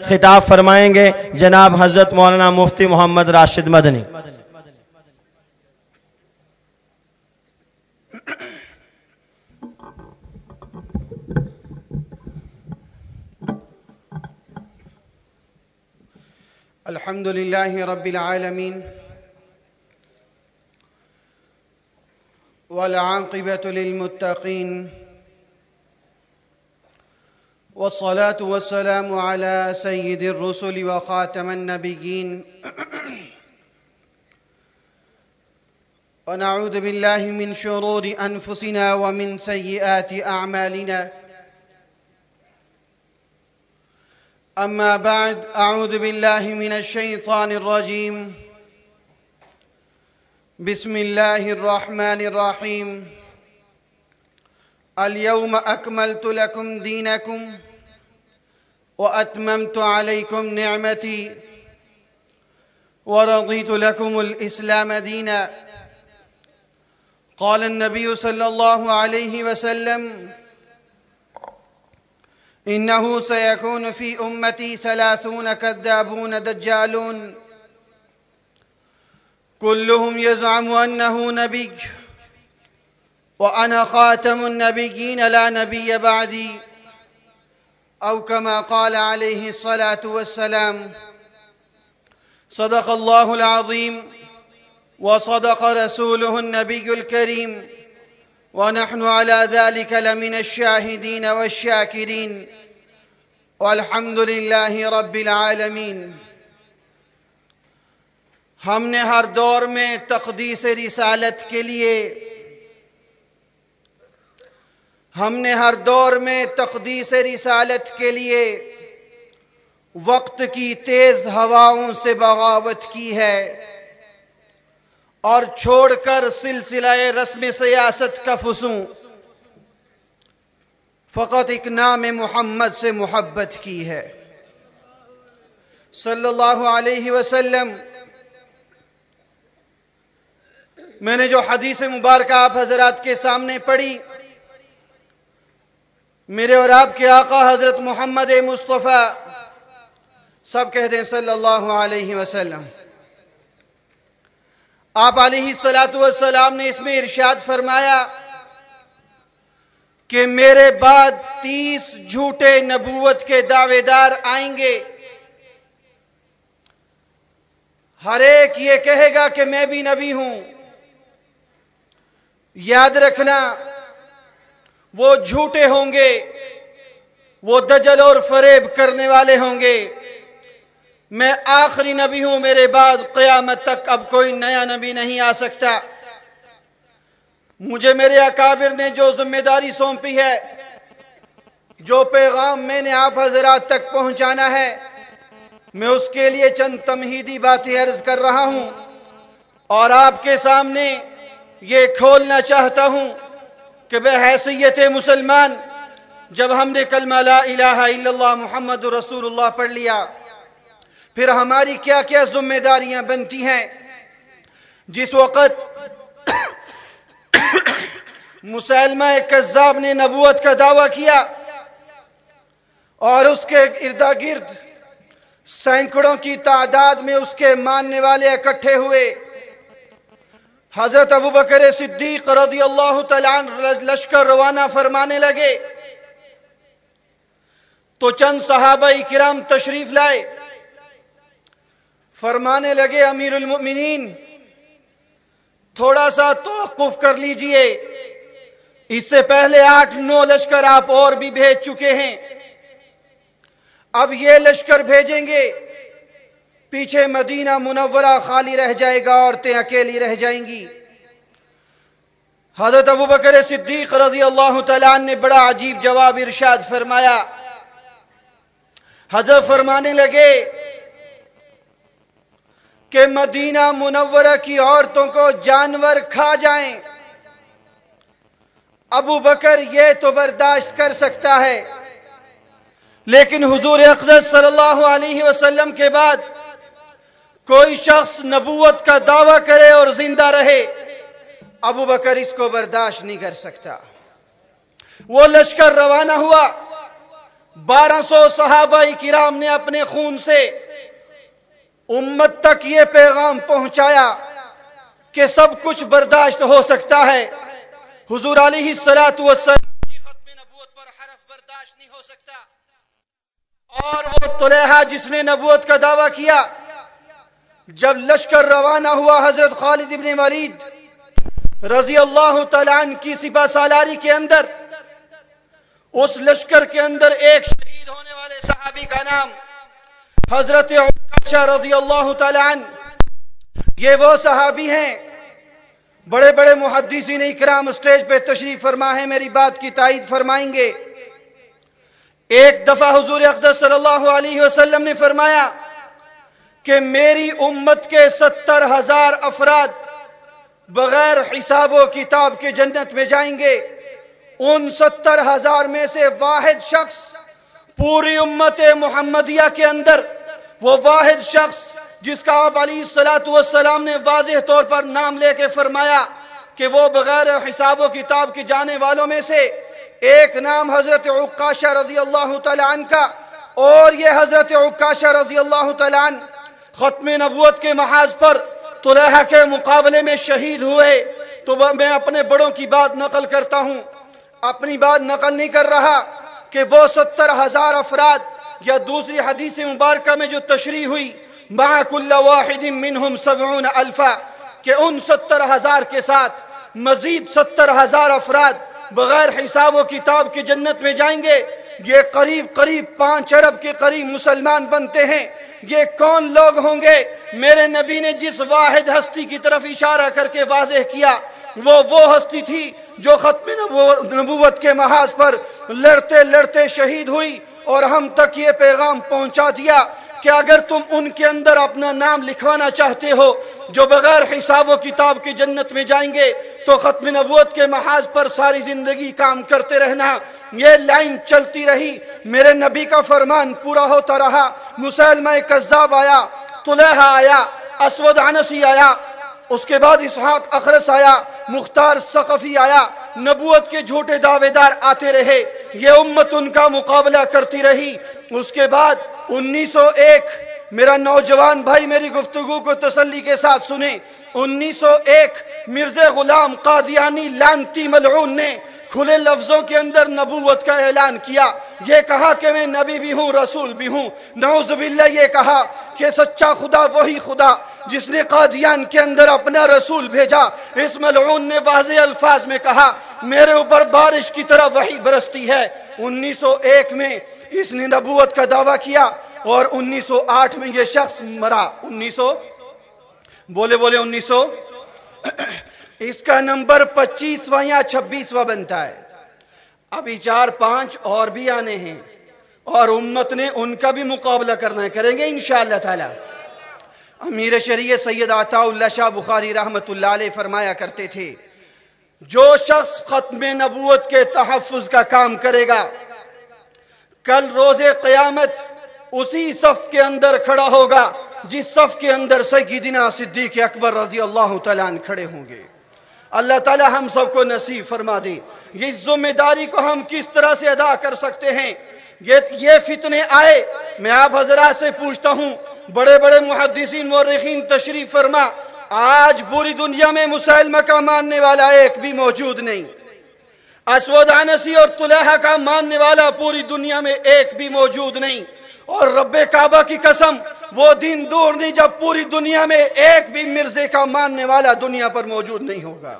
خطاب فرمائیں گے جناب حضرت مولانا مفتی محمد راشد مدنی۔ الحمد لله رب العالمين والعاقبة للمتقين والصلاة والسلام على سيد الرسل وخاتم النبيين. ونعوذ بالله من شرور أنفسنا ومن سيئات أعمالنا. أما بعد أعوذ بالله من الشيطان الرجيم. بسم الله الرحمن الرحيم. اليوم أكملت لكم دينكم وأتممت عليكم نعمتي ورضيت لكم الإسلام دينا. قال النبي صلى الله عليه وسلم إنه سيكون في أمتي ثلاثون كذابون دجالون. كلهم يزعم أنه نبي. وأنا خاتم النبيين لا نبي بعدي. أو كما قال عليه الصلاة والسلام صدق الله العظيم وصدق رسوله النبي الكريم ونحن على ذلك لمن الشاهدين والشاكرين. والحمد لله رب العالمين. ہم نے ہر دور میں تقدیس رسالت کے لیے ہم نے ہر دور میں تقدیس رسالت کے لیے وقت کی تیز ہواؤں سے بغاوت کی ہے اور چھوڑ کر سلسلہ رسم سیاست کا فسوں۔ فقط ایک نام محمد سے محبت کی ہے۔ صلی اللہ علیہ وسلم۔ میں نے جو حدیث مبارکہ آپ حضرات کے سامنے پڑھی میرے اور آپ کے آقا حضرت محمد مصطفیٰ سب کہتے ہیں صلی اللہ علیہ وسلم۔ آپ علیہ السلاۃ والسلام نے اس میں ارشاد فرمایا کہ میرے بعد تیس جھوٹے نبوت کے دعوے دار آئیں گے۔ ہر ایک یہ کہے گا کہ میں بھی نبی ہوں۔ یاد رکھنا وہ جھوٹے ہوں گے، وہ دجل اور فریب کرنے والے ہوں گے۔ میں آخری نبی ہوں، میرے بعد قیامت تک اب کوئی نیا نبی نہیں آ سکتا۔ مجھے میرے اکابر نے جو ذمہ داری سونپی ہے، جو پیغام میں نے آپ حضرات تک پہنچانا ہے، میں اس کے لیے چند تمہیدی باتیں عرض کر رہا ہوں۔ اور آپ کے سامنے یہ کھولنا چاہتا ہوں۔ کہ بے حیثیت مسلمان، جب ہم نے کلمہ لا الہ الا اللہ محمد رسول اللہ پڑھ لیا، پھر ہماری کیا کیا ذمہ داریاں بنتی ہیں؟ جس وقت مسلمہ کذاب نے نبوت کا دعویٰ کیا اور اس کے اردا گرد سینکڑوں کی تعداد میں اس کے ماننے والے اکٹھے ہوئے حضرت ابو بکر صدیق رضی اللہ تعالیٰ لشکر روانہ فرمانے لگے، تو چند صحابہ کرام تشریف لائے۔ فرمانے لگے، امیر المؤمنین، تھوڑا سا توقف کر لیجیے۔ اس سے پہلے آٹھ نو لشکر آپ اور بھی بھیج چکے ہیں۔ اب یہ لشکر بھیجیں گے۔ پیچھے مدینہ منورہ خالی رہ جائے گا، عورتیں اکیلی رہ جائیں گی۔ حضرت ابو بکر صدیق رضی اللہ تعالیٰ نے بڑا عجیب جواب ارشاد فرمایا۔ حضرت فرمانے لگے کہ مدینہ منورہ کی عورتوں کو جانور کھا جائیں۔ ابو بکر یہ تو برداشت کر سکتا ہے، لیکن حضور اقدس صلی اللہ علیہ وسلم کے بعد کوئی شخص نبوت کا دعویٰ کرے اور زندہ رہے، ابو بکر اس کو برداشت نہیں کر سکتا۔ وہ لشکر روانہ ہوا۔ بارہ سو صحابہ کرام نے اپنے خون سے امت تک یہ پیغام پہنچایا کہ سب کچھ برداشت ہو سکتا ہے۔ حضور علیہ سلاۃ والسلام کی ختم نبوت پر حرف برداشت نہیں ہو سکتا۔ اور وہ طلحہ جس نے نبوت کا دعویٰ کیا جب لشکر روانہ ہوا حضرت خالد ابن ولید رضی اللہ تعالیٰ عنہ کی سپہ سالاری کے اندر، اس لشکر کے اندر ایک شہید ہونے والے صحابی کا نام حضرت رضی اللہ تعالیٰ عنہ، یہ وہ صحابی ہیں۔ بڑے بڑے محدثین اکرام اسٹیج پہ تشریف فرما ہے، میری بات کی تائید فرمائیں گے۔ ایک دفعہ حضور اقدس صلی اللہ علیہ وسلم نے فرمایا کہ میری امت کے ستر ہزار افراد بغیر حساب و کتاب کے جنت میں جائیں گے، ان ستر ہزار میں سے واحد شخص پوری امت محمدیہ کے اندر، وہ واحد شخص جس کا آپ علی سلاۃ والسلام نے واضح طور پر نام لے کے فرمایا کہ وہ بغیر حساب و کتاب کے جانے والوں میں سے ایک نام حضرت عکاشہ رضی اللہ تعالیٰ عنہ کا اور یہ حضرت عکاشہ رضی اللہ تعالیٰ عنہ ختم نبوت کے محاذ پر طلحہ کے مقابلے میں شہید ہوئے، تو میں اپنے بڑوں کی بات نقل کرتا ہوں۔ اپنی بات نقل نہیں کر رہا کہ وہ ستر ہزار افراد یا دوسری حدیث مبارکہ میں جو تشریح ہوئی، مع کل واحد منہم سبعون الفا، کہ ان ستر ہزار کے ساتھ مزید ستر ہزار افراد بغیر حساب و کتاب کی جنت میں جائیں گے۔ یہ قریب قریب پانچ ارب کے قریب مسلمان بنتے ہیں۔ یہ کون لوگ ہوں گے؟ میرے نبی نے جس واحد ہستی کی طرف اشارہ کر کے واضح کیا، وہ وہ ہستی تھی جو ختم نبوت کے محاذ پر لڑتے لڑتے شہید ہوئی اور ہم تک یہ پیغام پہنچا دیا کہ اگر تم ان کے اندر اپنا نام لکھوانا چاہتے ہو، جو بغیر حساب و کتاب کی جنت میں جائیں گے، تو ختم نبوت کے محاذ پر ساری زندگی کام کرتے رہنا۔ یہ لائن چلتی رہی۔ میرے نبی کا فرمان پورا ہوتا رہا۔ مسلمہ کذاب آیا طلحہ آیا، اسود عنسی آیا، اس کے بعد اسحاق اخرس آیا، مختار سقفی آیا۔ نبوت کے جھوٹے دعوے دار آتے رہے۔ یہ امت ان کا مقابلہ کرتی رہی۔ اس کے بعد انیس سو ایک، میرا نوجوان بھائی میری گفتگو کو تسلی کے ساتھ سنے انیس سو ایک، مرزا غلام قادیانی لانتی ملعون نے کھلے لفظوں کے اندر نبوت کا اعلان کیا، یہ کہا کہ میں نبی بھی ہوں، رسول بھی ہوں۔ نعوذ باللہ یہ کہا کہ سچا خدا وہی خدا جس نے قادیان کے اندر اپنا رسول بھیجا۔ اس ملعون نے واضح الفاظ میں کہا، میرے اوپر بارش کی طرح وہی برستی ہے۔ انیس سو ایک میں اس نے نبوت کا دعویٰ کیا اور انیس سو آٹھ میں یہ شخص مرا۔ انیس سو بولے بولے انیس سو اس کا نمبر پچیسواں یا چھبیسواں بنتا ہے۔ ابھی چار پانچ اور بھی آنے ہیں اور امت نے ان کا بھی مقابلہ کرنا ہے۔ کریں گے انشاءاللہ تعالی۔ امیر شریع سید عطا اللہ شاہ بخاری رحمت اللہ علیہ فرمایا کرتے تھے، جو شخص ختم نبوت کے تحفظ کا کام کرے گا، کل روز قیامت اسی صف کے اندر کھڑا ہوگا جس صف کے اندر سیدنا صدیق اکبر رضی اللہ تعالیٰ کھڑے ہوں گے۔ اللہ تعالی ہم سب کو نصیب فرما دے۔ یہ ذمہ داری کو ہم کس طرح سے ادا کر سکتے ہیں؟ یہ فتنے آئے۔ میں آپ حضرات سے پوچھتا ہوں، بڑے بڑے محدثین مورخین تشریف فرما، آج پوری دنیا میں مسلمہ کا ماننے والا ایک بھی موجود نہیں۔ اسود عنسی اور طلحہ کا ماننے والا پوری دنیا میں ایک بھی موجود نہیں۔ اور رب کعبہ کی قسم، وہ دن دور نہیں جب پوری دنیا میں ایک بھی مرزے کا ماننے والا دنیا پر موجود نہیں ہوگا۔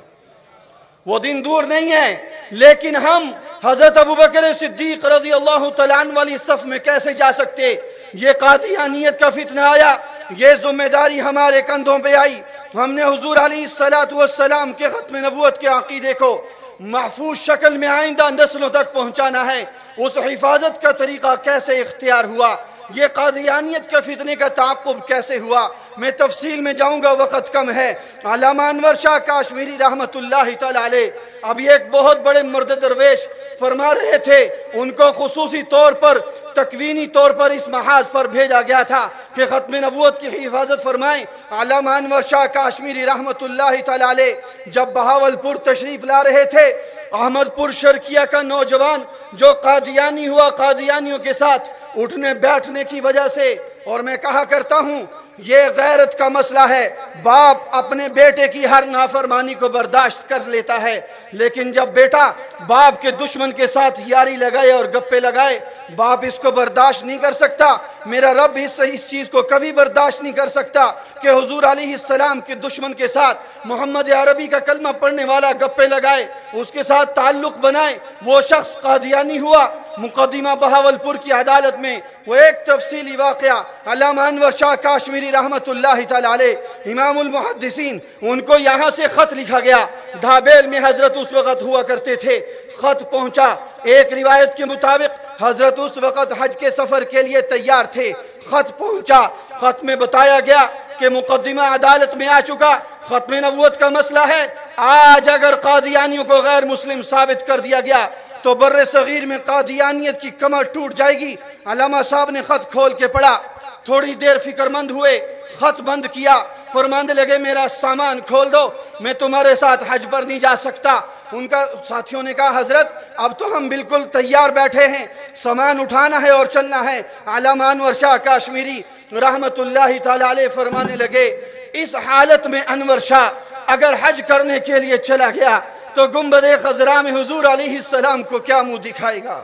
وہ دن دور نہیں ہے، لیکن ہم حضرت ابو بکر صدیق رضی اللہ تعالیٰ والی صف میں کیسے جا سکتے؟ یہ قادیانیت کا فتنہ آیا، یہ ذمہ داری ہمارے کندھوں پہ آئی۔ ہم نے حضور علی والسلام کے ختم نبوت کے عقیدے کو محفوظ شکل میں آئندہ نسلوں تک پہنچانا ہے۔ اس حفاظت کا طریقہ کیسے اختیار ہوا؟ یہ قادیانیت کے فتنے کا تعاقب کیسے ہوا؟ میں تفصیل میں جاؤں گا، وقت کم ہے۔ علامہ انور شاہ کاشمیری رحمت اللہ تعالی علیہ اب یہ ایک بہت بڑے مرد درویش فرما رہے تھے۔ ان کو خصوصی طور پر، تکوینی طور پر اس محاذ پر بھیجا گیا تھا کہ ختم نبوت کی حفاظت فرمائیں۔ علامہ انور شاہ کاشمیری رحمت اللہ تعالی علیہ جب بہاول پور تشریف لا رہے تھے احمد پور شرکیہ کا نوجوان جو قادیانی ہوا، قادیانیوں کے ساتھ اٹھنے بیٹھنے کی وجہ سے، اور میں کہا کرتا ہوں یہ غیرت کا مسئلہ ہے۔ باپ اپنے بیٹے کی ہر نافرمانی کو برداشت کر لیتا ہے، لیکن جب بیٹا باپ کے دشمن کے ساتھ یاری لگائے اور گپے لگائے، باپ اس کو برداشت نہیں کر سکتا۔ میرا رب اس اس چیز کو کبھی برداشت نہیں کر سکتا کہ حضور علیہ السلام کے دشمن کے ساتھ محمد عربی کا کلمہ پڑھنے والا گپے لگائے، اس کے ساتھ تعلق بنائے۔ وہ شخص قادیانی ہوا، مقدمہ بہاول پور کی عدالت میں۔ وہ ایک تفصیلی واقعہ، علامہ انور شاہ کاشمیری رحمت اللہ تعالی علیہ، امام المحدثین، ان کو یہاں سے خط لکھا گیا۔ دھابیل میں حضرت اس وقت ہوا کرتے تھے۔ خط پہنچا۔ ایک روایت کے مطابق حضرت اس وقت حج کے سفر کے لیے تیار تھے۔ خط پہنچا۔ خط میں بتایا گیا کہ مقدمہ عدالت میں آ چکا۔ ختم نبوت کا مسئلہ ہے۔ آج اگر قادیانیوں کو غیر مسلم ثابت کر دیا گیا، تو بر صغیر میں قادیانیت کی کمر ٹوٹ جائے گی۔ علامہ صاحب نے خط کھول کے پڑھا۔ تھوڑی دیر فکر مند ہوئے، خط بند کیا، فرماند لگے، میرا سامان کھول دو، میں تمہارے ساتھ حج پر نہیں جا سکتا۔ ان کا ساتھیوں نے کہا، حضرت، اب تو ہم بالکل تیار بیٹھے ہیں، سامان اٹھانا ہے اور چلنا ہے۔ علامہ انور شاہ کاشمیری رحمت اللہ تعالی علیہ فرمانے لگے، اس حالت میں انور شاہ، اگر حج کرنے کے لیے چلا گیا، تو گنبد خزرا میں حضور علیہ السلام کو کیا منہ دکھائے گا؟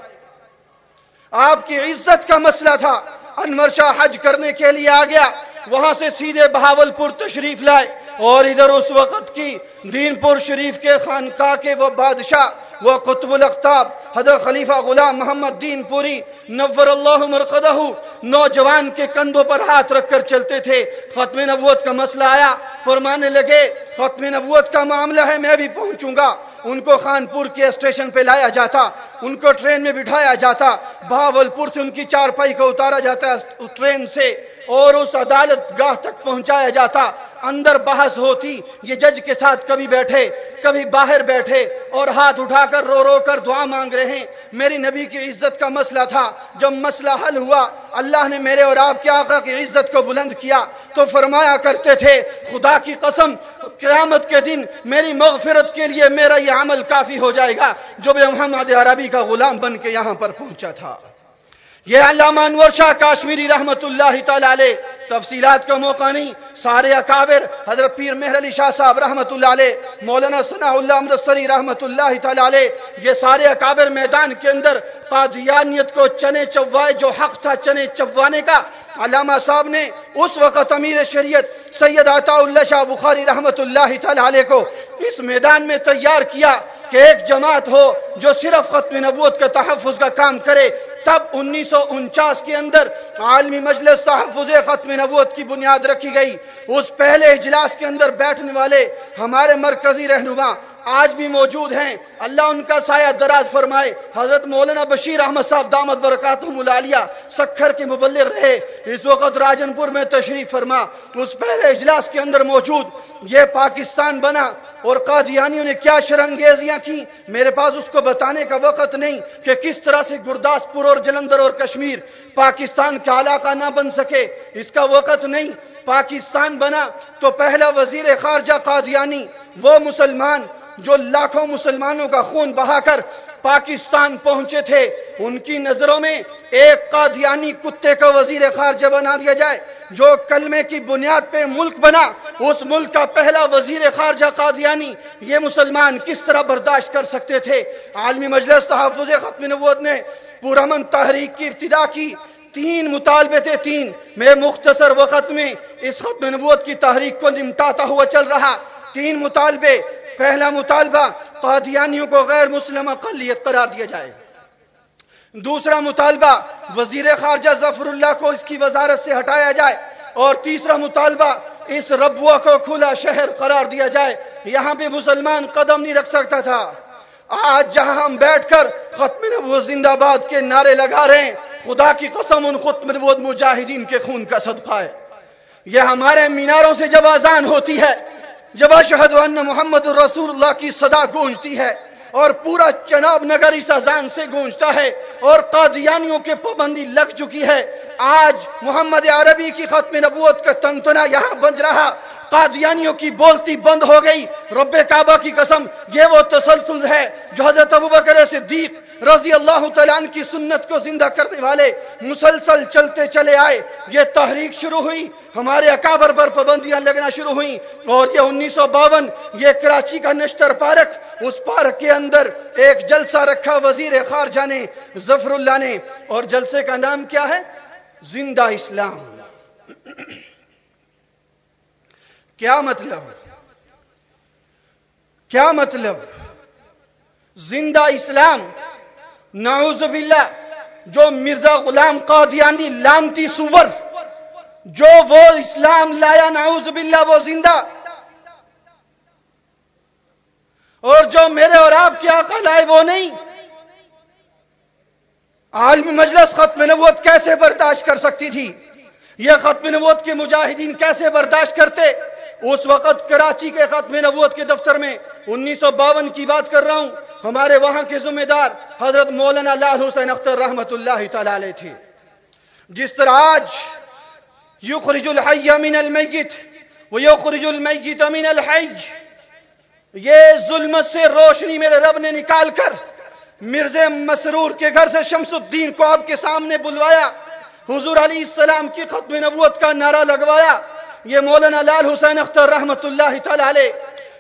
آپ کی عزت کا مسئلہ تھا۔ انور شاہ حج کرنے کے لیے آ گیا، وہاں سے سیدھے بہاول پور تشریف لائے۔ اور ادھر اس وقت کی دین پور شریف کے خانقاہ کے وہ بادشاہ، وہ قطب الاقتاب حضرت خلیفہ غلام محمد دین پوری، نور اللہ مرقدہ نوجوان کے کندھوں پر ہاتھ رکھ کر چلتے تھے۔ ختم نبوت کا مسئلہ آیا، فرمانے لگے، ختم نبوت کا معاملہ ہے، میں بھی پہنچوں گا۔ ان کو خانپور کے اسٹیشن پہ لایا جاتا، ان کو ٹرین میں بٹھایا جاتا بہاول پور سے ان کی چار پائی کو اتارا جاتا ٹرین سے، اور اس عدالت گاہ تک پہنچایا جاتا۔ اندر بحث ہوتی، یہ جج کے ساتھ کبھی بیٹھے، کبھی باہر بیٹھے، اور ہاتھ اٹھا کر رو رو کر دعا مانگ رہے ہیں۔ میری نبی کی عزت کا مسئلہ تھا۔ جب مسئلہ حل ہوا، اللہ نے میرے اور آپ کے آقا کی عزت کو بلند کیا۔ تو فرمایا کرتے تھے، خدا کی قسم، قیامت کے دن میری مغفرت کے لیے میرا یہ عمل کافی ہو جائے گا جو میں محمد عربی کا غلام بن کے یہاں پر پہنچا تھا۔ یہ علامہ انور شاہ کاشمیری رحمت اللہ تعالی علیہ تفصیلات کا موقع نہیں، سارے اکابر، حضرت پیر مہر علی شاہ صاحب رحمت اللہ علیہ، مولانا ثناء اللہ امرتسری رحمت اللہ تعالی علیہ، یہ سارے اکابر میدان کے اندر قادیانیت کو چنے چوائے، جو حق تھا چنے چوانے کا علامہ صاحب نے اس وقت امیر شریعت سید عطا اللہ شاہ بخاری رحمت اللہ تعالی علیہ کو اس میدان میں تیار کیا کہ ایک جماعت ہو جو صرف ختم نبوت کے تحفظ کا کام کرے، تب انیس سو انچاس کے اندر عالمی مجلس تحفظ ختم نبوت کی بنیاد رکھی گئی۔ اس پہلے اجلاس کے اندر بیٹھنے والے ہمارے مرکزی رہنما آج بھی موجود ہیں۔ اللہ ان کا سایہ دراز فرمائے۔ حضرت مولانا بشیر احمد صاحب دامت برکاتہ ملالیہ سکھر کے مبلغ رہے۔ اس وقت راجن پور میں تشریف فرما۔ اس پہلے اجلاس کے اندر موجود۔ یہ پاکستان بنا اور قادیانیوں نے کیا شرنگیزیاں کی میرے پاس اس کو بتانے کا وقت نہیں کہ کس طرح سے گرداس پور اور جلندر اور کشمیر پاکستان کا علاقہ نہ بن سکے۔ اس کا وقت نہیں۔ پاکستان بنا تو پہلا وزیر خارجہ قادیانی، وہ مسلمان جو لاکھوں مسلمانوں کا خون بہا کر پاکستان پہنچے تھے، ان کی نظروں میں ایک قادیانی کتے کا وزیر خارجہ بنا دیا جائے، جو کلمے کی بنیاد پہ ملک بنا۔ اس ملک کا پہلا وزیر خارجہ قادیانی یہ مسلمان کس طرح برداشت کر سکتے تھے؟ عالمی مجلس تحفظ ختم نبوت نے پورامن تحریک کی ابتدا کی۔ تین مطالبے تھے، تین۔ میں مختصر وقت میں اس ختم نبوت کی تحریک کو نمٹاتا ہوا چل رہا۔ تین مطالبے. پہلا مطالبہ قادیانیوں کو غیر مسلم اقلیت قرار دیا جائے. دوسرا مطالبہ وزیر خارجہ ظفر اللہ کو اس کی وزارت سے ہٹایا جائے. اور تیسرا مطالبہ اس ربوہ کو کھلا شہر قرار دیا جائے. یہاں پہ مسلمان قدم نہیں رکھ سکتا تھا. آج جہاں ہم بیٹھ کر ختم نبوت زندہ باد کے نعرے لگا رہے ہیں، خدا کی قسم ان ختم نبوت مجاہدین کے خون کا صدقہ ہے. یہ ہمارے میناروں سے جب آزان ہوتی ہے جب اشہد ان محمد الرسول اللہ کی صدا گونجتی ہے اور پورا چناب نگر اس اذان سے گونجتا ہے اور قادیانیوں کے پابندی لگ چکی ہے، آج محمد عربی کی ختم نبوت کا تنتنا یہاں بن رہا۔ قادیانیوں کی بولتی بند ہو گئی۔ رب کعبہ کی قسم، یہ وہ تسلسل ہے جو حضرت ابوبکر صدیق رضی اللہ تعالیٰ عنہ کی سنت کو زندہ کرنے والے مسلسل چلتے چلے آئے۔ یہ تحریک شروع ہوئی، ہمارے اکابر پر پابندیاں لگنا شروع ہوئیں۔ اور یہ انیس سو باون، یہ کراچی کا نشتر پارک، اس پارک کے اندر ایک جلسہ رکھا وزیر خارجہ نے ظفر اللہ نے۔ اور جلسے کا نام کیا ہے؟ زندہ اسلام۔ کیا مطلب؟ کیا مطلب؟ زندہ اسلام۔ نعوذ باللہ، جو مرزا غلام قادیانی لانتی سور، جو وہ اسلام لایا، نعوذ باللہ، وہ زندہ۔ اور جو میرے اور آپ کے آقا لائے، وہ نہیں۔ عالمی مجلس ختم نبوت کیسے برداشت کر سکتی تھی؟ یہ ختم نبوت کے مجاہدین کیسے برداشت کرتے؟ اس وقت کراچی کے ختم نبوت کے دفتر میں انیس سو باون کی بات کر رہا ہوں۔ ہمارے وہاں کے ذمہ دار حضرت مولانا لال حسین اختر رحمت اللہ تعالی تھے۔ جس طرح آج یخرج الحی من المیت ویخرج المیت من الحی۔ یہ ظلمت سے روشنی میرے رب نے نکال کر مرزے مسرور کے گھر سے شمس الدین کو آپ کے سامنے بلوایا، حضور علیہ السلام کی ختم نبوت کا نعرہ لگوایا۔ یہ مولانا لال حسین اختر رحمت اللہ تعالی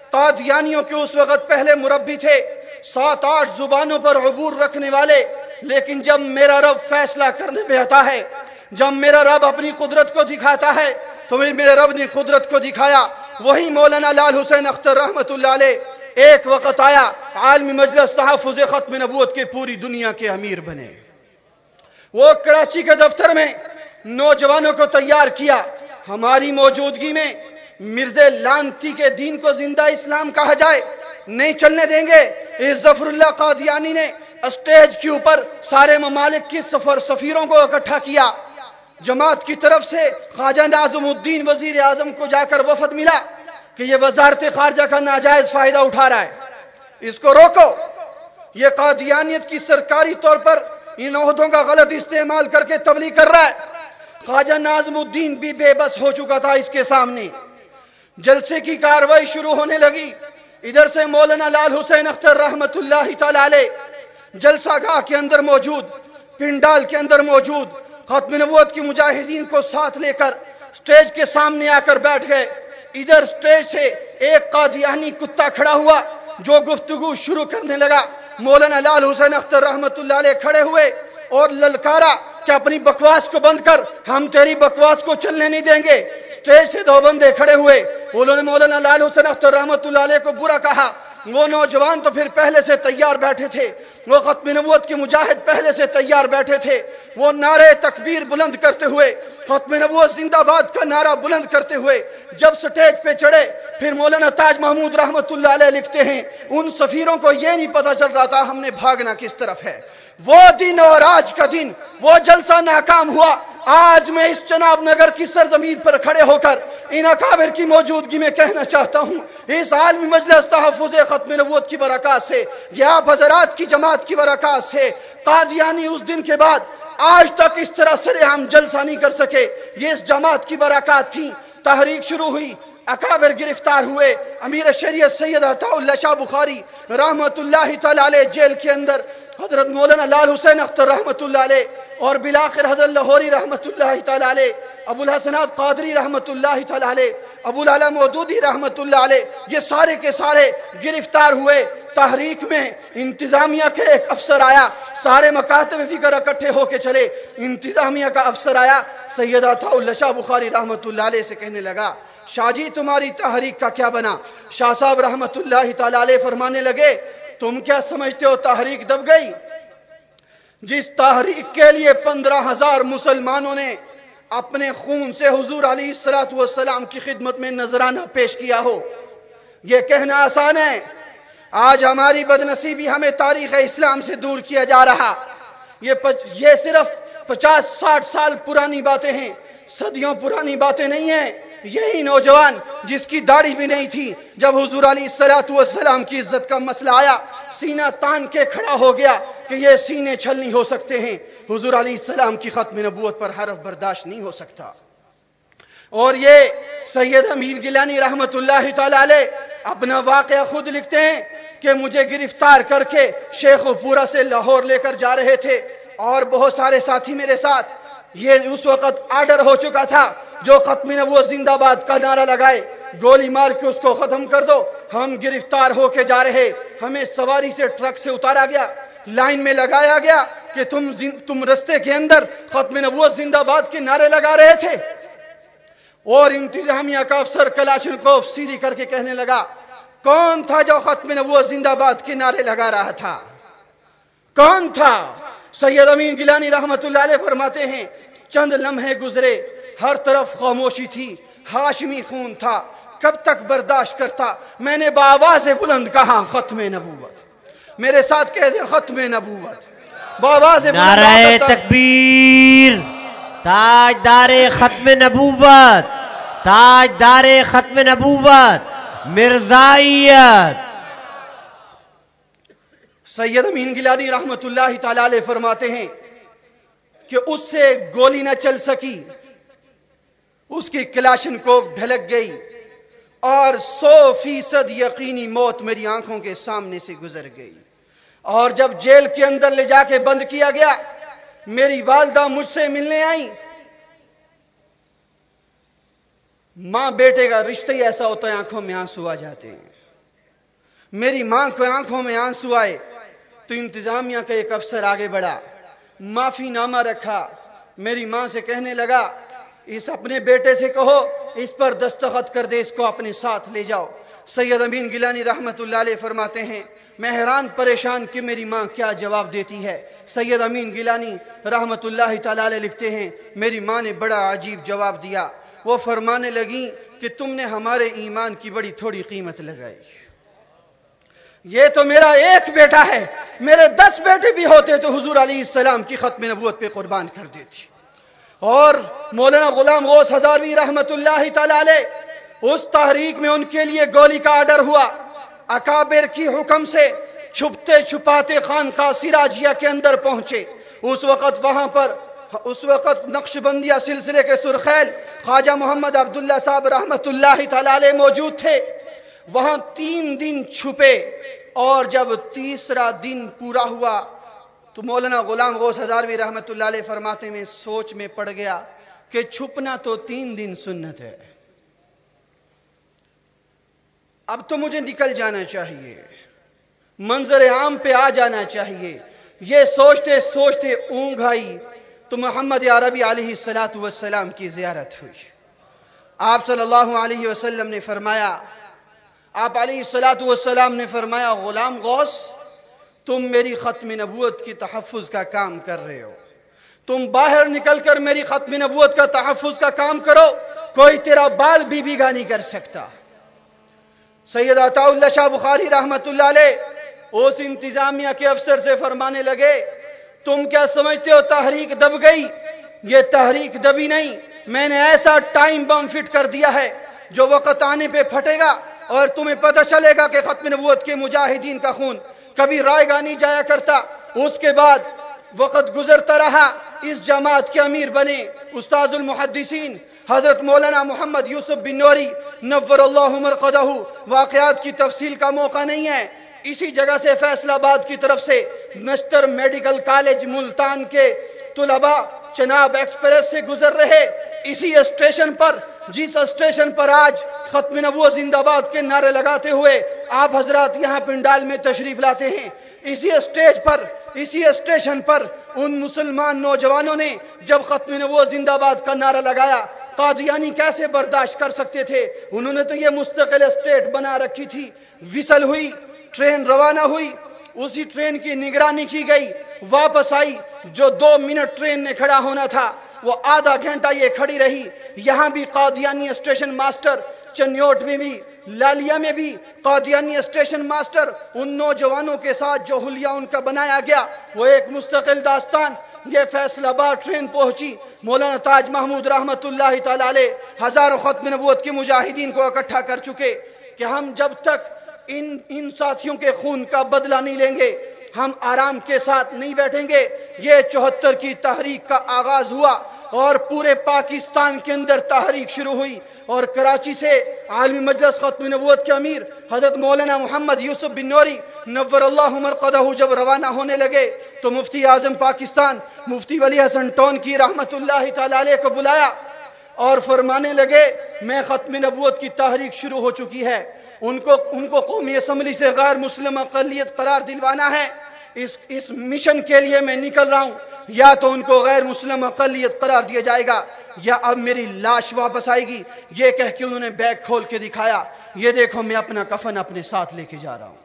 قادیانیوں کے اس وقت پہلے مربی تھے۔ سات آٹھ زبانوں پر عبور رکھنے والے، لیکن جب میرا رب فیصلہ کرنے پہ آتا ہے، جب میرا رب اپنی قدرت کو دکھاتا ہے، تو میرے رب نے قدرت کو دکھایا۔ وہی مولانا لال حسین اختر رحمت اللہ علیہ ایک وقت آیا، عالمی مجلس تحفظ ختم نبوت کے پوری دنیا کے امیر بنے۔ وہ کراچی کے دفتر میں نوجوانوں کو تیار کیا۔ ہماری موجودگی میں مرزے لانتی کے دین کو زندہ اسلام کہا جائے۔ نہیں چلنے دیں گے۔ اس ظفر اللہ قادیانی نے اسٹیج کے اوپر سارے ممالک کی سفر سفیروں کو اکٹھا کیا۔ جماعت کی طرف سے خواجہ نازم الدین وزیر اعظم کو جا کر وفد ملا کہ یہ وزارت خارجہ کا ناجائز فائدہ اٹھا رہا ہے۔ اس کو روکو۔ یہ قادیانیت کی سرکاری طور پر ان عہدوں کا غلط استعمال کر کے تبلیغ کر رہا ہے۔ خواجہ نازم الدین بھی بے بس ہو چکا تھا اس کے سامنے۔ جلسے کی کاروائی شروع ہونے لگی۔ ادھر سے مولانا لال حسین اختر رحمت اللہ تعالی جلسہ گاہ کے اندر موجود، پنڈال کے اندر موجود، ختم نبوت کی مجاہدین کو ساتھ لے کر سٹیج کے سامنے آ کر بیٹھ گئے۔ ادھر سٹیج سے ایک قادیانی کتا کھڑا ہوا جو گفتگو شروع کرنے لگا۔ مولانا لال حسین اختر رحمت اللہ علیہ کھڑے ہوئے اور للکارا کہ اپنی بکواس کو بند کر، ہم تیری بکواس کو چلنے نہیں دیں گے۔ اسٹیج سے دو بندے کھڑے ہوئے، انہوں نے مولانا لال حسین اختر رحمت اللہ علیہ کو برا کہا۔ وہ نوجوان تو پھر پہلے سے تیار بیٹھے تھے۔ وہ ختم نبوت کے مجاہد پہلے سے تیار بیٹھے تھے۔ وہ نعرے تکبیر بلند کرتے ہوئے، ختم نبوت زندہ باد کا نعرہ بلند کرتے ہوئے جب سٹیج پہ چڑھے، پھر مولانا تاج محمود رحمت اللہ علیہ لکھتے ہیں، ان سفیروں کو یہ نہیں پتا چل رہا تھا ہم نے بھاگنا کس طرف ہے۔ وہ دن اور آج کا دن وہ جلسہ ناکام ہوا۔ آج میں اس چناب نگر کی سرزمین پر کھڑے ہو کر ان اکابر کی موجودگی میں کہنا چاہتا ہوں۔ اس عالمی مجلس تحفظ ختم نبوت کی برکات سے یا حضرات کی جماعت کی برکات سے قادیانی اس دن کے بعد آج تک اس طرح سرے ہم جلسہ نہیں کر سکے۔ یہ اس جماعت کی برکات تھی۔ تحریک شروع ہوئی۔ اکابر گرفتار ہوئے۔ امیر شریعت سید عطا اللہ شاہ بخاری رحمت اللہ تعالی علیہ جیل کے اندر۔ حضرت مولانا لال حسین اختر رحمت اللہ علیہ اور بلاخر حضرت لاہوری رحمت اللہ تعالی علیہ ابو الحسنات قادری رحمت اللہ تعالی علیہ ابو العلا مودودی رحمت اللہ علیہ، یہ سارے کے سارے گرفتار ہوئے۔ تحریک میں انتظامیہ کے ایک افسر آیا۔ سارے مکاتب فکر اکٹھے ہو کے چلے۔ انتظامیہ کا افسر آیا۔ سیدہ تھا اللہ شاہ بخاری رحمت اللہ علیہ سے کہنے لگا شاہ جی تمہاری تحریک کا کیا بنا؟ شاہ صاحب رحمت اللہ تعالی علیہ فرمانے لگے، تم کیا سمجھتے ہو تحریک دب گئی؟ جس تحریک کے لیے پندرہ ہزار مسلمانوں نے اپنے خون سے حضور علی والسلام کی خدمت میں نذرانہ پیش کیا ہو، یہ کہنا آسان ہے، آج ہماری بدنصیبی ہمیں تاریخ اسلام سے دور کیا جا رہا۔ یہ پچ... یہ صرف پچاس ساٹھ سال پرانی باتیں ہیں، صدیوں پرانی باتیں نہیں ہیں۔ یہی نوجوان جس کی داڑھی بھی نہیں تھی، جب حضور علی السلاۃ والسلام کی عزت کا مسئلہ آیا، سینہ تان کے کھڑا ہو گیا کہ یہ سینے چھل نہیں ہو سکتے ہیں۔ حضور علی السلام کی ختم نبوت پر حرف برداشت نہیں ہو سکتا۔ اور یہ سید امیر گیلانی رحمت اللہ تعالی علیہ اپنا واقعہ خود لکھتے ہیں کہ مجھے گرفتار کر کے شیخ و پورا سے لاہور لے کر جا رہے تھے اور بہت سارے ساتھی میرے ساتھ یہ اس وقت آرڈر ہو چکا تھا جو ختم نبوت زندہ باد کا نعرہ لگائے۔ گولی مار کے اس کو ختم کر دو۔ ہم گرفتار ہو کے جا رہے۔ ہمیں سواری سے ٹرک سے اتارا گیا۔ لائن میں لگایا گیا کہ تم تم رستے کے اندر ختم نبوت زندہ باد کے نعرے لگا رہے تھے۔ اور انتظامیہ کا افسر کلاشن کو سیدھی کر کے کہنے لگا، کون تھا جو ختم نبوت زندہ باد کے نعرے لگا رہا تھا؟ کون تھا؟ سید امین گیلانی رحمت اللہ علیہ فرماتے ہیں چند لمحے گزرے ہر طرف خاموشی تھی ہاشمی خون تھا کب تک برداشت کرتا؟ میں نے بآواز بلند کہا ختم نبوت۔ میرے ساتھ کہہ دیں ختم نبوت۔ بآواز نعرہ تکبیر تاج دار ختم نبوت تاج دار ختم نبوت مرزائیت سید امین گلانی رحمت اللہ تعالی علیہ فرماتے ہیں کہ اس سے گولی نہ چل سکی، اس کی کلاشن کو ڈھلک گئی اور سو فیصد یقینی موت میری آنکھوں کے سامنے سے گزر گئی۔ اور جب جیل کے اندر لے جا کے بند کیا گیا، میری والدہ مجھ سے ملنے آئی ماں بیٹے کا رشتہ ہی ایسا ہوتا ہے، آنکھوں میں آنسو آ جاتے ہیں۔ میری ماں کو آنکھوں میں آنسو آئے۔ تو انتظامیہ کا ایک افسر آگے بڑھا، معافی نامہ رکھا۔ میری ماں سے کہنے لگا، اس اپنے بیٹے سے کہو، اس پر دستخط کر دے، اس کو اپنے ساتھ لے جاؤ۔ سید امین گلانی رحمت اللہ علیہ فرماتے ہیں، میں حیران پریشان کہ میری ماں کیا جواب دیتی ہے۔ سید امین گلانی رحمت اللہ تعالی علیہ لکھتے ہیں، میری ماں نے بڑا عجیب جواب دیا۔ وہ فرمانے لگی کہ تم نے ہمارے ایمان کی بڑی تھوڑی قیمت لگائی۔ یہ تو میرا ایک بیٹا ہے میرے دس بیٹے بھی ہوتے تو حضور علیہ السلام کی ختم نبوت پہ قربان کر دیتی۔ اور مولانا غلام غوث ہزاروی رحمت اللہ تعالی علیہ اس تحریک میں ان کے لیے گولی کا آرڈر ہوا۔ اکابر کی حکم سے چھپتے چھپاتے خان کا سراجیہ کے اندر پہنچے۔ اس وقت وہاں پر اس وقت نقش بندیہ سلسلے کے سرخیل خواجہ محمد عبداللہ صاحب رحمت اللہ تعالی علیہ موجود تھے۔ وہاں تین دن چھپے۔ اور جب تیسرا دن پورا ہوا تو مولانا غلام غوث ہزاروی رحمت اللہ علیہ فرماتے میں سوچ میں پڑ گیا کہ چھپنا تو تین دن سنت ہے۔ اب تو مجھے نکل جانا چاہیے، منظر عام پہ آ جانا چاہیے۔ یہ سوچتے سوچتے اونگ آئی تو محمد عربی علیہ السلاۃ والسلام کی زیارت ہوئی۔ آپ صلی اللہ علیہ وسلم نے فرمایا آپ علیہ السلاۃ والسلام نے فرمایا، غلام غوث، تم میری ختم نبوت کی تحفظ کا کام کر رہے ہو۔ تم باہر نکل کر میری ختم نبوت کا تحفظ کا کام کرو، کوئی تیرا بال بھی بیگا نہیں کر سکتا۔ سید عطا اللہ شاہ بخاری رحمت اللہ علیہ اس انتظامیہ کے افسر سے فرمانے لگے، تم کیا سمجھتے ہو تحریک دب گئی؟ یہ تحریک دبی نہیں، میں نے ایسا ٹائم بم فٹ کر دیا ہے جو وقت آنے پہ پھٹے گا اور تمہیں پتہ چلے گا کہ ختم نبوت کے مجاہدین کا خون کبھی رائے گا نہیں جایا کرتا۔ اس کے بعد وقت گزرتا رہا۔ اس جماعت کے امیر بنے استاذ المحدثین حضرت مولانا محمد یوسف بن نوری۔ نور اللہ مرقدہ واقعات کی تفصیل کا موقع نہیں ہے۔ اسی جگہ سے فیصل آباد کی طرف سے نشتر میڈیکل کالج ملتان کے طلباء چناب ایکسپریس سے گزر رہے۔ اسی اسٹیشن پر جس اسٹیشن پر آج ختم نبو زندہ باد کے نعرے لگاتے ہوئے آپ حضرات یہاں پنڈال میں تشریف لاتے ہیں، اسی اسٹیج پر، اسی اسٹیشن پر ان مسلمان نوجوانوں نے جب ختم نبو زندہ باد کا نعرہ لگایا، قادیانی کیسے برداشت کر سکتے تھے؟ انہوں نے تو یہ مستقل اسٹیٹ بنا رکھی تھی۔ وصل ہوئی، ٹرین روانہ ہوئی، اسی ٹرین کی نگرانی کی گئی، واپس آئی، جو دو منٹ ٹرین نے کھڑا ہونا تھا۔ وہ آدھا گھنٹہ یہ کھڑی رہی۔ یہاں بھی قادیانی اسٹیشن ماسٹر، چنیوٹ میں بھی، لالیا میں بھی قادیانی اسٹیشن ماسٹر، ان نوجوانوں کے ساتھ جو حلیہ ان کا بنایا گیا، وہ ایک مستقل داستان۔ یہ فیصلہ باد ٹرین پہنچی۔ مولانا تاج محمود رحمت اللہ تعالی علیہ ہزاروں ختم نبوت کے مجاہدین کو اکٹھا کر چکے کہ ہم جب تک ان ان ساتھیوں کے خون کا بدلہ نہیں لیں گے ہم آرام کے ساتھ نہیں بیٹھیں گے۔ یہ چوہتر کی تحریک کا آغاز ہوا اور پورے پاکستان کے اندر تحریک شروع ہوئی اور کراچی سے عالمی مجلس ختم نبوت کے امیر حضرت مولانا محمد یوسف بن نوری نور اللہ عمر قدہ جب روانہ ہونے لگے تو مفتی اعظم پاکستان، مفتی ولی حسن ٹون کی رحمت اللہ تعالی علیہ کو بلایا اور فرمانے لگے، میں ختم نبوت کی تحریک شروع ہو چکی ہے۔ ان کو ان کو قومی اسمبلی سے غیر مسلم اقلیت قرار دلوانا ہے۔ اس اس مشن کے لیے میں نکل رہا ہوں۔ یا تو ان کو غیر مسلم اقلیت قرار دیا جائے گا، یا اب میری لاش واپس آئے گی۔ یہ کہہ کے انہوں نے بیگ کھول کے دکھایا۔ یہ دیکھو میں اپنا کفن اپنے ساتھ لے کے جا رہا ہوں۔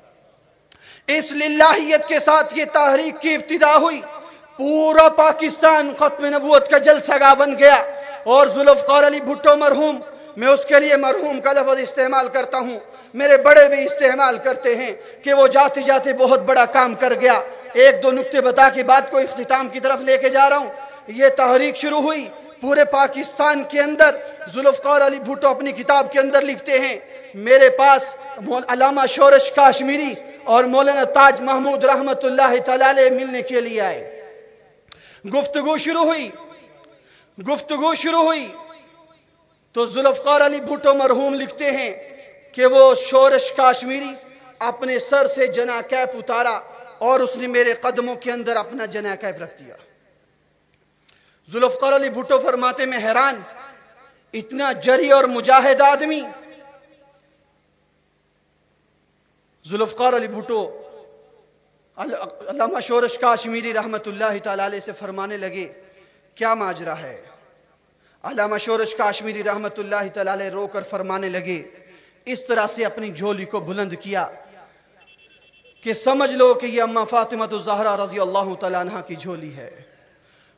اس للہیت کے ساتھ یہ تحریک کی ابتدا ہوئی۔ پورا پاکستان ختم نبوت کا جلسہ گاہ بن گیا اور ذوالفقار علی بھٹو مرحوم میں اس کے لیے مرحوم کا لفظ استعمال کرتا ہوں۔ میرے بڑے بھی استعمال کرتے ہیں کہ وہ جاتے جاتے بہت بڑا کام کر گیا۔ ایک دو نکتے بتا کے بعد کو اختتام کی طرف لے کے جا رہا ہوں۔ یہ تحریک شروع ہوئی۔ پورے پاکستان کے اندر ذوالفقار علی بھٹو اپنی کتاب کے اندر لکھتے ہیں، میرے پاس علامہ شورش کاشمیری اور مولانا تاج محمود رحمت اللہ تعالی ملنے کے لیے آئے۔ گفتگو شروع ہوئی۔ گفتگو شروع ہوئی۔ تو ذوالفقار علی بھٹو مرحوم لکھتے ہیں کہ وہ شورش کاشمیری اپنے سر سے جنا کیپ اتارا اور اس نے میرے قدموں کے اندر اپنا جنا کیپ رکھ دیا۔ ذوالفقار علی بھٹو فرماتے میں حیران، اتنا جری اور مجاہد آدمی۔ ذوالفقار علی بھٹو علامہ شورش کاشمیری رحمت اللہ تعالی سے فرمانے لگے، کیا ماجرا ہے؟ علامہ شورش کاشمیری رحمت اللہ تعالی رو کر فرمانے لگے، اس طرح سے اپنی جھولی کو بلند کیا کہ سمجھ لو کہ یہ اما فاطمہ الزہرا رضی اللہ تعالیٰ عنہ کی جھولی ہے۔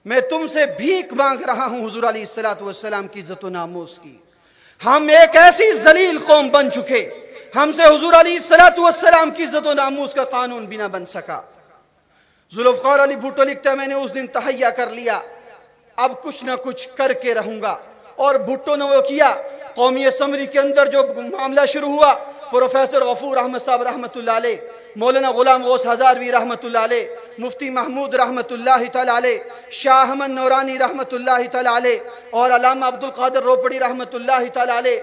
میں تم سے بھیک مانگ رہا ہوں حضور علیہ السلام والسلام کی عزت و ناموس کی۔ ہم ایک ایسی ذلیل قوم بن چکے، ہم سے حضور علیہ السلام والسلام کی عزت و ناموس کا قانون بھی نہ بن سکا۔ ذوالفقار علی بھٹو لکھتا ہے، میں نے اس دن تہیا کر لیا۔ اب کچھ نہ کچھ کر کے رہوں گا۔ اور بھٹو نے وہ کیا۔ قومی اسمبلی کے اندر جو معاملہ شروع ہوا، پروفیسر غفور احمد صاحب رحمۃ اللہ علیہ، مولانا غلام غوث ہزاروی رحمۃ اللہ علیہ، مفتی محمود رحمۃ اللہ تعالی علیہ، شاہ احمد نورانی رحمۃ اللہ تعالی علیہ، اور علامہ عبد القادر روپڑی رحمۃ اللہ تعالی علیہ،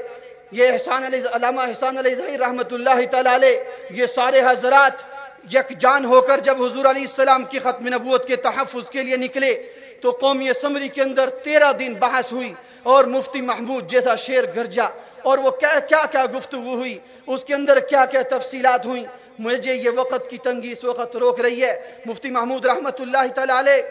یہ احسان علیہ، علامہ احسان علیہ ظہیر رحمۃ اللہ تعالی علیہ، یہ سارے حضرات یک جان ہو کر جب حضور علیہ السلام کی ختم نبوت کے تحفظ کے لیے نکلے، تو قومی اسمبلی کے اندر تیرہ دن بحث ہوئی اور مفتی محمود جیسا شیر گرجا اور وہ کیا کیا کیا گفتگو ہوئی، اس کے اندر کیا کیا تفصیلات ہوئیں۔ مجھے یہ وقت کی تنگی اس وقت روک رہی ہے۔ مفتی محمود رحمت اللہ تعالی علیہ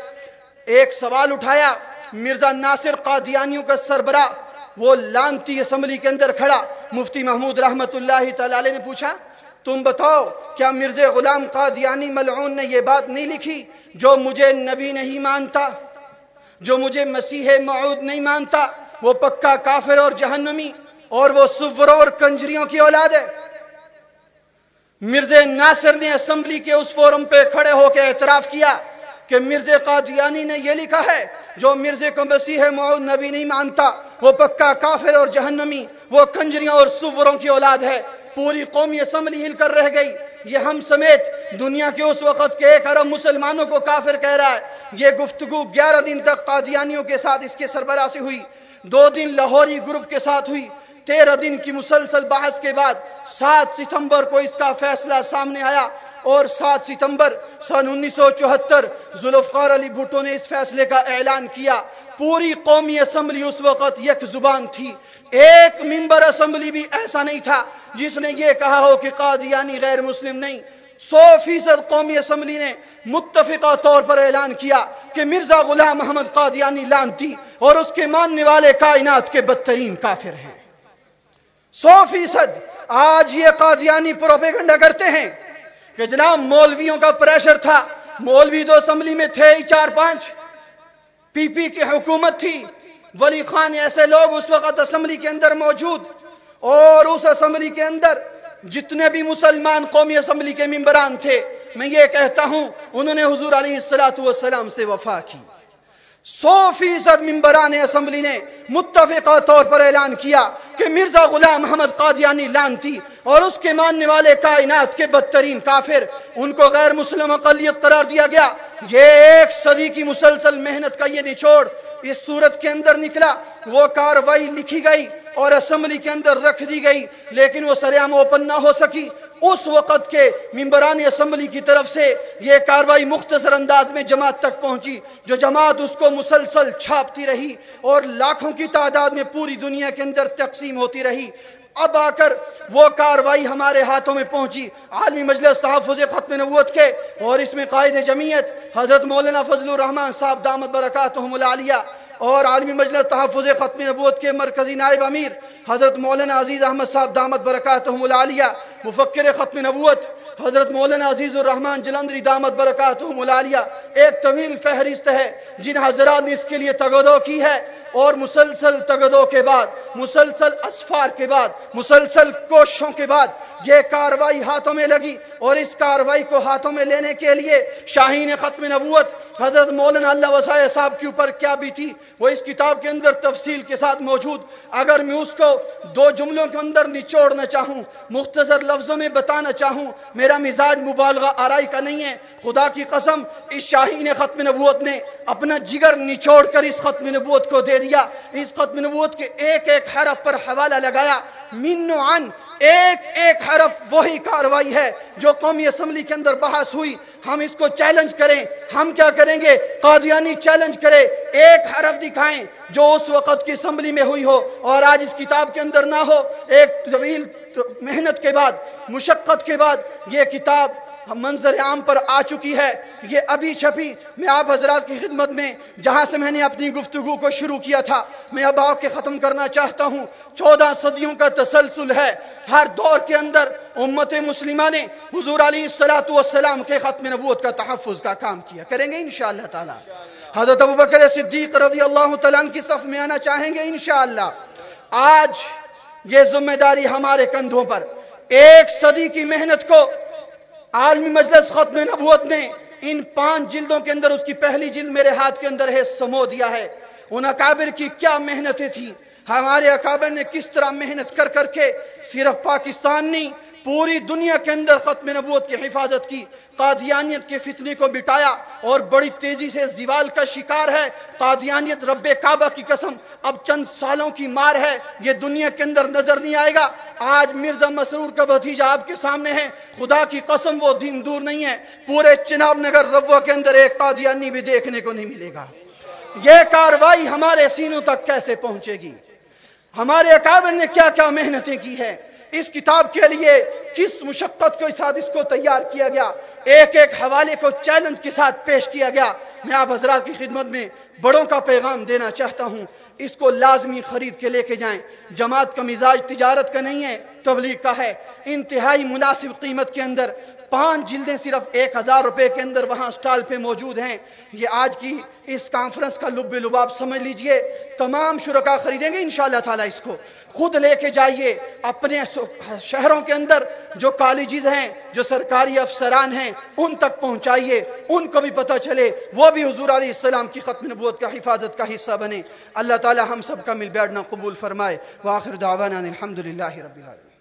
ایک سوال اٹھایا، مرزا ناصر قادیانیوں کا سربراہ، وہ لانتی اسمبلی کے اندر کھڑا۔ مفتی محمود رحمت اللہ تعالی علیہ نے پوچھا تم بتاؤ، کیا مرزا غلام قادیانی ملعون نے یہ بات نہیں لکھی جو مجھے نبی نہیں مانتا؟ جو مجھے مسیح معود نہیں مانتا؟ وہ پکا کافر اور جہنمی اور وہ سفروں اور کنجریوں کی اولاد ہے۔ مرزا ناصر نے اسمبلی کے اس فورم پہ کھڑے ہو کے اعتراف کیا کہ مرزا قادیانی نے یہ لکھا ہے، جو مرزا کو مسیح معود نبی نہیں مانتا، وہ پکا کافر اور جہنمی، وہ کنجریوں اور سفروں کی اولاد ہے۔ پوری قومی اسمبلی ہل کر رہ گئی۔ یہ ہم سمیت دنیا کے اس وقت کے ایک ارب مسلمانوں کو کافر کہہ رہا ہے۔ یہ گفتگو گیارہ دن تک قادیانیوں کے ساتھ اس کے سربراہ سے ہوئی۔ دو دن لاہوری گروپ کے ساتھ ہوئی۔ تیرہ دن کی مسلسل بحث کے بعد سات ستمبر کو اس کا فیصلہ سامنے آیا اور سات ستمبر سن انیس سو چوہتر ذوالفقار علی بھٹو نے اس فیصلے کا اعلان کیا۔ پوری قومی اسمبلی اس وقت یک زبان تھی۔ ایک ممبر اسمبلی بھی ایسا نہیں تھا جس نے یہ کہا ہو کہ قادیانی غیر مسلم نہیں۔ سو فیصد قومی اسمبلی نے متفقہ طور پر اعلان کیا کہ مرزا غلام محمد قادیانی لانتی اور اس کے ماننے والے کائنات کے بدترین کافر ہیں۔ سو فیصد آج یہ قادیانی پروپیگنڈا کرتے ہیں کہ جناب مولویوں کا پریشر تھا۔ مولوی تو اسمبلی میں تھے ہی چار پانچ۔ پی پی کی حکومت تھی۔ ولی خان، ایسے لوگ اس وقت اسمبلی کے اندر موجود اور اس اسمبلی کے اندر جتنے بھی مسلمان قومی اسمبلی کے ممبران تھے، میں یہ کہتا ہوں، انہوں نے حضور علیہ السلام سے وفا کی۔ سو فیصد ممبران اسمبلی نے متفقہ طور پر اعلان کیا کہ مرزا غلام محمد قادیانی لانتی اور اس کے ماننے والے کائنات کے بدترین کافر، ان کو غیر مسلم اقلیت قرار دیا گیا۔ یہ ایک صدی کی مسلسل محنت کا یہ نچوڑ اس صورت کے اندر نکلا۔ وہ کاروائی لکھی گئی اور اسمبلی کے اندر رکھ دی گئی، لیکن وہ سریام اوپن نہ ہو سکی۔ اس وقت کے ممبران اسمبلی کی طرف سے یہ کاروائی مختصر انداز میں جماعت تک پہنچی، جو جماعت اس کو مسلسل چھاپتی رہی اور لاکھوں کی تعداد میں پوری دنیا کے اندر تقسیم ہوتی رہی۔ اب آ کر وہ کاروائی ہمارے ہاتھوں میں پہنچی۔ عالمی مجلس تحفظ ختم نبوت کے اور اس میں قائد جمعیت حضرت مولانا فضل الرحمان صاحب دامت برکاتہم العالیہ اور عالمی مجلس تحفظ ختم نبوت کے مرکزی نائب امیر حضرت مولانا عزیز احمد صاحب دامت برکاتہم العالیہ، مفکر ختم نبوت حضرت مولانا عزیز الرحمان جلندری دامت برکاتہم العالیہ ایک طویل فہرست ہے جن حضرات نے اس کے لیے تگدو کی ہے اور مسلسل تگدو کے بعد، مسلسل اسفار کے بعد، مسلسل کوششوں کے بعد یہ کاروائی ہاتھوں میں لگی اور اس کاروائی کو ہاتھوں میں لینے کے لیے شاہین ختم نبوت حضرت مولانا اللہ وسائے صاحب کے اوپر کیا بھی تھی، وہ اس کتاب کے اندر تفصیل کے ساتھ موجود۔ اگر میں اس کو دو جملوں کے اندر نچوڑنا چاہوں، مختصر لفظوں میں بتانا چاہوں میرا مزاج مبالغہ آرائی کا نہیں ہے۔ خدا کی قسم، اس شاہین ختم نبوت نے اپنا جگر نچوڑ کر اس ختم نبوت کو دے دیا۔ اس ختم نبوت کے ایک ایک حرف پر حوالہ لگایا۔ من عن، ایک ایک حرف وہی کاروائی ہے جو قومی اسمبلی کے اندر بحث ہوئی۔ ہم اس کو چیلنج کریں۔ ہم کیا کریں گے؟ قادیانی چیلنج کرے ایک حرف دکھائیں جو اس وقت کی اسمبلی میں ہوئی ہو اور آج اس کتاب کے اندر نہ ہو۔ ایک طویل محنت کے بعد، مشقت کے بعد یہ کتاب منظر عام پر آ چکی ہے۔ یہ ابھی چھپی۔ میں آپ حضرات کی خدمت میں، جہاں سے میں نے اپنی گفتگو کو شروع کیا تھا، میں اب آپ کے ختم کرنا چاہتا ہوں۔ چودہ صدیوں کا تسلسل ہے۔ ہر دور کے اندر امت مسلمہ نے حضور علی علیہ السلام کے ختم نبوت کا تحفظ کا کام کیا۔ کریں گے انشاءاللہ تعالی۔ حضرت ابو بکر صدیق رضی اللہ تعالیٰ کی صف میں آنا چاہیں گے انشاءاللہ۔ آج یہ ذمہ داری ہمارے کندھوں پر۔ ایک صدی کی محنت کو عالمی مجلس ختم نبوت نے ان پانچ جلدوں کے اندر اس کی پہلی جلد میرے ہاتھ کے اندر ہے، سمو دیا ہے۔ ان اکابر کی کیا محنتیں تھیں؟ ہمارے اکابر نے کس طرح محنت کر کر کے صرف پاکستان نہیں پوری دنیا کے اندر ختم نبوت کی حفاظت کی، قادیانیت کے فتنے کو بٹایا اور بڑی تیزی سے زوال کا شکار ہے۔ قادیانیت رب کعبہ کی قسم اب چند سالوں کی مار ہے۔ یہ دنیا کے اندر نظر نہیں آئے گا۔ آج مرزا مسرور کا بھتیجا آپ کے سامنے ہے۔ خدا کی قسم وہ دن دور نہیں ہے۔ پورے چناب نگر ربوہ کے اندر ایک قادیانی بھی دیکھنے کو نہیں ملے گا۔ یہ کاروائی ہمارے سینوں تک کیسے پہنچے گی؟ ہمارے اکابر نے کیا کیا محنتیں کی ہیں؟ اس کتاب کے لیے کس مشقت کے ساتھ اس کو تیار کیا گیا؟ ایک ایک حوالے کو چیلنج کے ساتھ پیش کیا گیا۔ میں آپ حضرات کی خدمت میں بڑوں کا پیغام دینا چاہتا ہوں۔ اس کو لازمی خرید کے لے کے جائیں۔ جماعت کا مزاج تجارت کا نہیں ہے، تبلیغ کا ہے۔ انتہائی مناسب قیمت کے اندر پانچ جلدیں صرف ایک ہزار روپے کے اندر وہاں سٹال پہ موجود ہیں۔ یہ آج کی اس کانفرنس کا لب لباب سمجھ لیجیے، تمام شرکا خریدیں گے انشاءاللہ تعالی اس کو۔ خود لے کے جائیے اپنے شہروں کے اندر جو کالجز ہیں، جو سرکاری افسران ہیں، ان تک پہنچائیے۔ ان کو بھی پتہ چلے، وہ بھی حضور علیہ السلام کی ختم نبوت کا حفاظت کا حصہ بنے اللہ تعالی ہم سب کا مل بیٹھنا قبول فرمائے۔ وآخر دعوانا الحمدللہ رب العالمين